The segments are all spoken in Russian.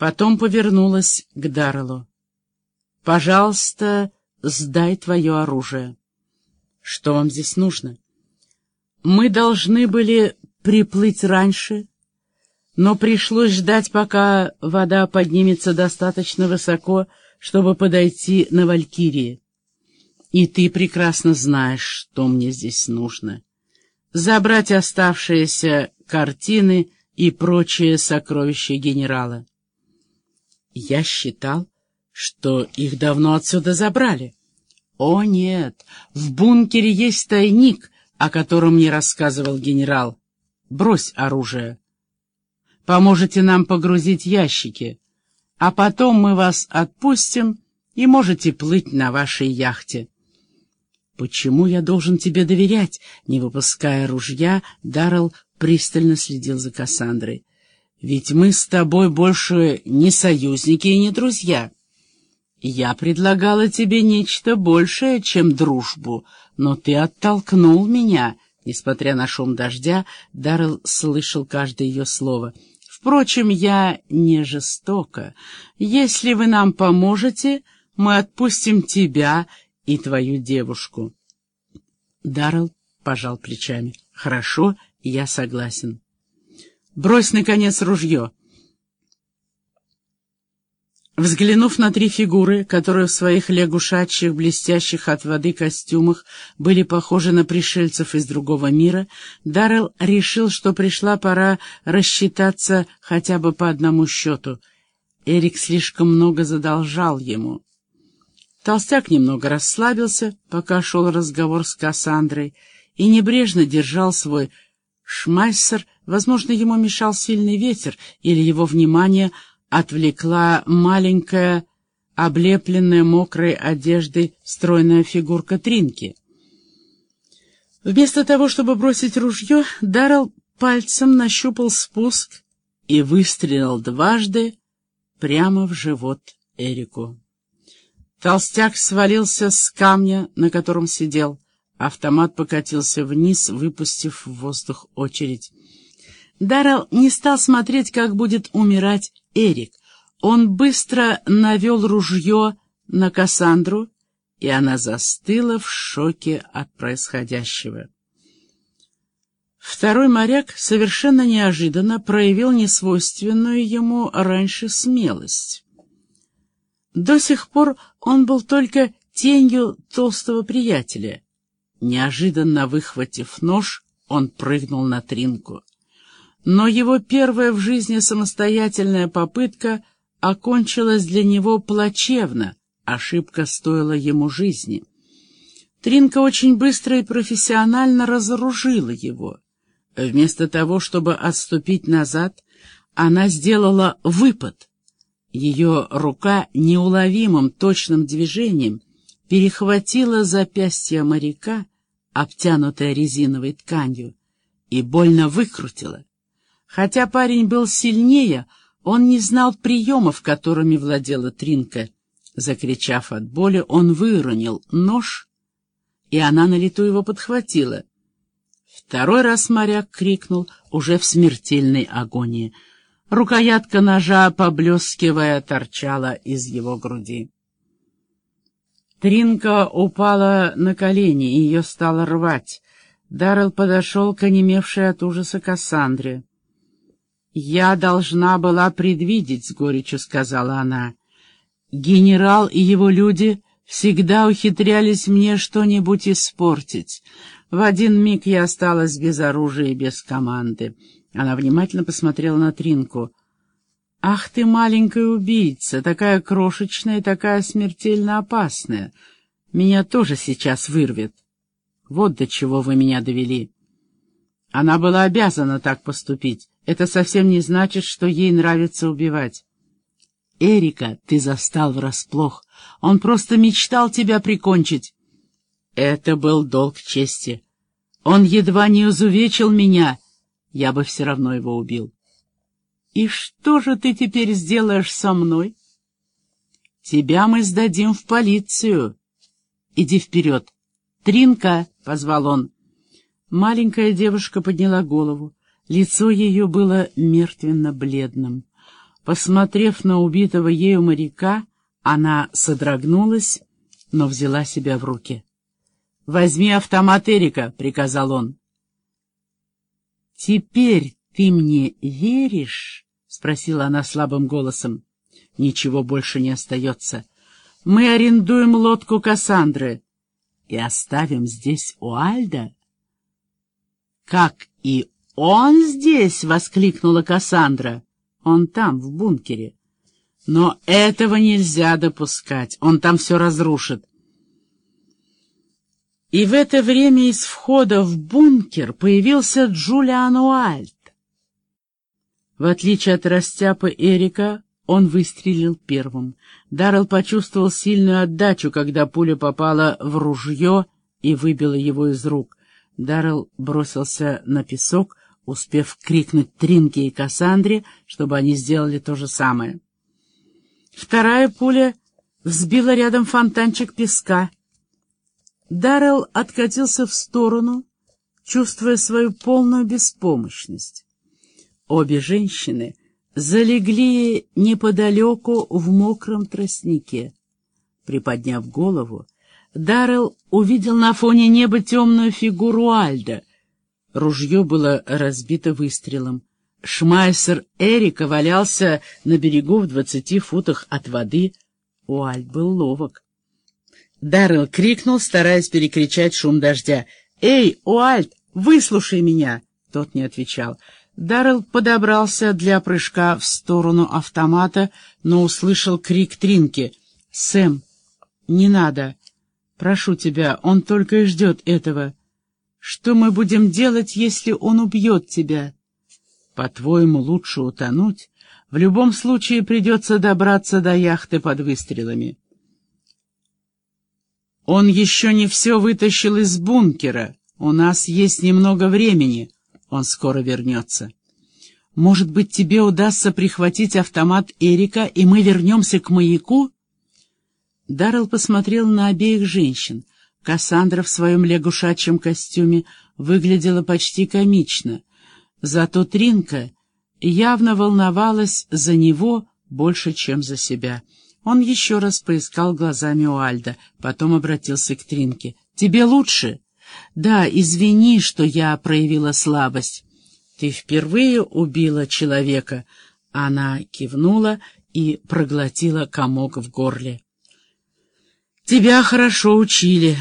Потом повернулась к Дарреллу. «Пожалуйста, сдай твое оружие». «Что вам здесь нужно?» «Мы должны были приплыть раньше, но пришлось ждать, пока вода поднимется достаточно высоко, чтобы подойти на Валькирии. И ты прекрасно знаешь, что мне здесь нужно. Забрать оставшиеся картины и прочие сокровища генерала. Я считал, что их давно отсюда забрали. О, нет, в бункере есть тайник, о котором мне рассказывал генерал. Брось оружие. Поможете нам погрузить ящики, а потом мы вас отпустим и можете плыть на вашей яхте. «Почему я должен тебе доверять?» Не выпуская ружья, Даррелл пристально следил за Кассандрой. «Ведь мы с тобой больше не союзники и не друзья. Я предлагала тебе нечто большее, чем дружбу, но ты оттолкнул меня». Несмотря на шум дождя, Даррелл слышал каждое ее слово. «Впрочем, я не жестока. Если вы нам поможете, мы отпустим тебя и твою девушку». Даррелл пожал плечами. «Хорошо, я согласен. Брось, наконец, ружье». Взглянув на три фигуры, которые в своих лягушачьих, блестящих от воды костюмах были похожи на пришельцев из другого мира, Даррелл решил, что пришла пора рассчитаться хотя бы по одному счету. Эрик слишком много задолжал ему. Толстяк немного расслабился, пока шел разговор с Кассандрой, и небрежно держал свой шмайсер, возможно, ему мешал сильный ветер или его внимание — отвлекла маленькая, облепленная мокрой одеждой стройная фигурка Тринки. Вместо того, чтобы бросить ружье, Даррелл пальцем нащупал спуск и выстрелил дважды прямо в живот Эрику. Толстяк свалился с камня, на котором сидел. Автомат покатился вниз, выпустив в воздух очередь. Даррелл не стал смотреть, как будет умирать Эрик. Он быстро навел ружье на Кассандру, и она застыла в шоке от происходящего. Второй моряк совершенно неожиданно проявил несвойственную ему раньше смелость. До сих пор он был только тенью толстого приятеля. Неожиданно выхватив нож, он прыгнул на тринку но его первая в жизни самостоятельная попытка окончилась для него плачевно, ошибка стоила ему жизни. Тринка очень быстро и профессионально разоружила его. Вместо того, чтобы отступить назад, она сделала выпад. Ее рука неуловимым точным движением перехватила запястье моряка, обтянутое резиновой тканью, и больно выкрутила. Хотя парень был сильнее, он не знал приемов, которыми владела Тринка. Закричав от боли, он выронил нож, и она на лету его подхватила. Второй раз моряк крикнул уже в смертельной агонии. Рукоятка ножа, поблескивая, торчала из его груди. Тринка упала на колени, ее стало рвать. Даррелл подошел к онемевшей от ужаса Кассандре. «Я должна была предвидеть», — с горечью сказала она. «Генерал и его люди всегда ухитрялись мне что-нибудь испортить. В один миг я осталась без оружия и без команды». Она внимательно посмотрела на Тринку. «Ах ты, маленькая убийца, такая крошечная, такая смертельно опасная. Меня тоже сейчас вырвет. Вот до чего вы меня довели». Она была обязана так поступить. Это совсем не значит, что ей нравится убивать. Эрика ты застал врасплох. Он просто мечтал тебя прикончить. Это был долг чести. Он едва не изувечил меня. Я бы все равно его убил. И что же ты теперь сделаешь со мной? Тебя мы сдадим в полицию. Иди вперед. Тринка, — позвал он. Маленькая девушка подняла голову. Лицо ее было мертвенно-бледным. Посмотрев на убитого ею моряка, она содрогнулась, но взяла себя в руки. «Возьми автомат Эрика», — приказал он. «Теперь ты мне веришь?» — спросила она слабым голосом. «Ничего больше не остается. Мы арендуем лодку Кассандры и оставим здесь Уальда». «Как и он здесь!» — воскликнула Кассандра. «Он там, в бункере». «Но этого нельзя допускать. Он там все разрушит. И в это время из входа в бункер появился Джулиан Уальд. В отличие от растяпы Эрика, он выстрелил первым. Даррелл почувствовал сильную отдачу, когда пуля попала в ружье и выбила его из рук. Даррелл бросился на песок, успев крикнуть Тринке и Кассандре, чтобы они сделали то же самое. Вторая пуля взбила рядом фонтанчик песка — Даррелл откатился в сторону, чувствуя свою полную беспомощность. Обе женщины залегли неподалеку в мокром тростнике. Приподняв голову, Даррелл увидел на фоне неба темную фигуру Альда. Ружье было разбито выстрелом. Шмайсер Эрика валялся на берегу в двадцати футах от воды. Уальд был ловок. Даррелл крикнул, стараясь перекричать шум дождя. «Эй, Уальт, выслушай меня!» Тот не отвечал. Даррелл подобрался для прыжка в сторону автомата, но услышал крик Тринки. «Сэм, не надо! Прошу тебя, он только и ждет этого. Что мы будем делать, если он убьет тебя?» «По-твоему, лучше утонуть? В любом случае придется добраться до яхты под выстрелами». Он еще не все вытащил из бункера. У нас есть немного времени. Он скоро вернется. Может быть, тебе удастся прихватить автомат Эрика, и мы вернемся к маяку? Даррелл посмотрел на обеих женщин. Кассандра в своем лягушачьем костюме выглядела почти комично. Зато Тринка явно волновалась за него больше, чем за себя. Он еще раз поискал глазами Уальда, потом обратился к Тринке. «Тебе лучше?» «Да, извини, что я проявила слабость. Ты впервые убила человека?» Она кивнула и проглотила комок в горле. «Тебя хорошо учили».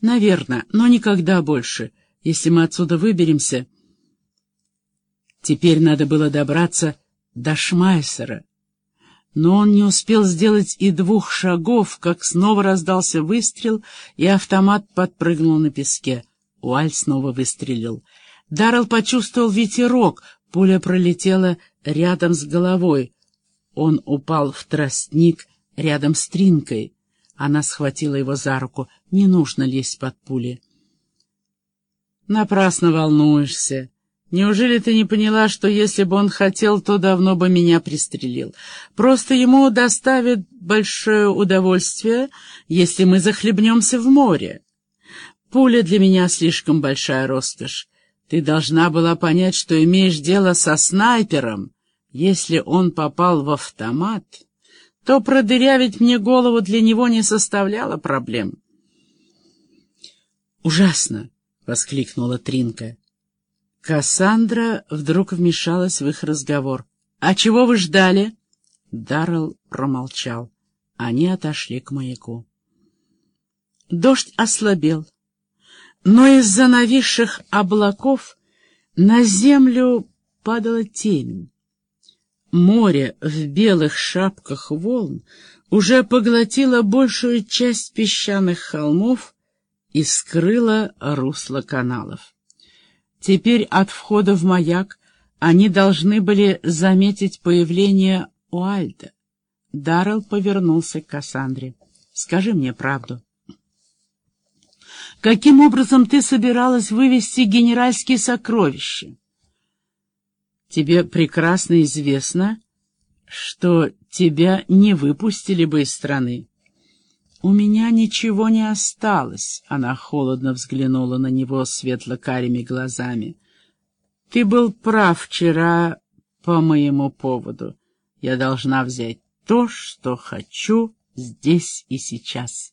«Наверное, но никогда больше. Если мы отсюда выберемся...» Теперь надо было добраться до Шмайсера но он не успел сделать и двух шагов, как снова раздался выстрел, и автомат подпрыгнул на песке. Уаль снова выстрелил. Даррелл почувствовал ветерок, пуля пролетела рядом с головой. Он упал в тростник рядом с Тринкой. Она схватила его за руку. «Не нужно лезть под пули». «Напрасно волнуешься. Неужели ты не поняла, что если бы он хотел, то давно бы меня пристрелил? Просто ему доставит большое удовольствие, если мы захлебнемся в море. Пуля для меня слишком большая роскошь. Ты должна была понять, что имеешь дело со снайпером. Если он попал в автомат, то продырявить мне голову для него не составляло проблем. «Ужасно!» — воскликнула Тринка. Кассандра вдруг вмешалась в их разговор. «А чего вы ждали?» Даррелл промолчал. Они отошли к маяку. Дождь ослабел, но из-за нависших облаков на землю падала тень. Море в белых шапках волн уже поглотило большую часть песчаных холмов и скрыло русло каналов. Теперь от входа в маяк они должны были заметить появление Уальда. Даррелл повернулся к Кассандре. «Скажи мне правду. Каким образом ты собиралась вывести генеральские сокровища? Тебе прекрасно известно, что тебя не выпустили бы из страны. «У меня ничего не осталось», — она холодно взглянула на него светло-карими глазами. «Ты был прав вчера по моему поводу. Я должна взять то, что хочу здесь и сейчас.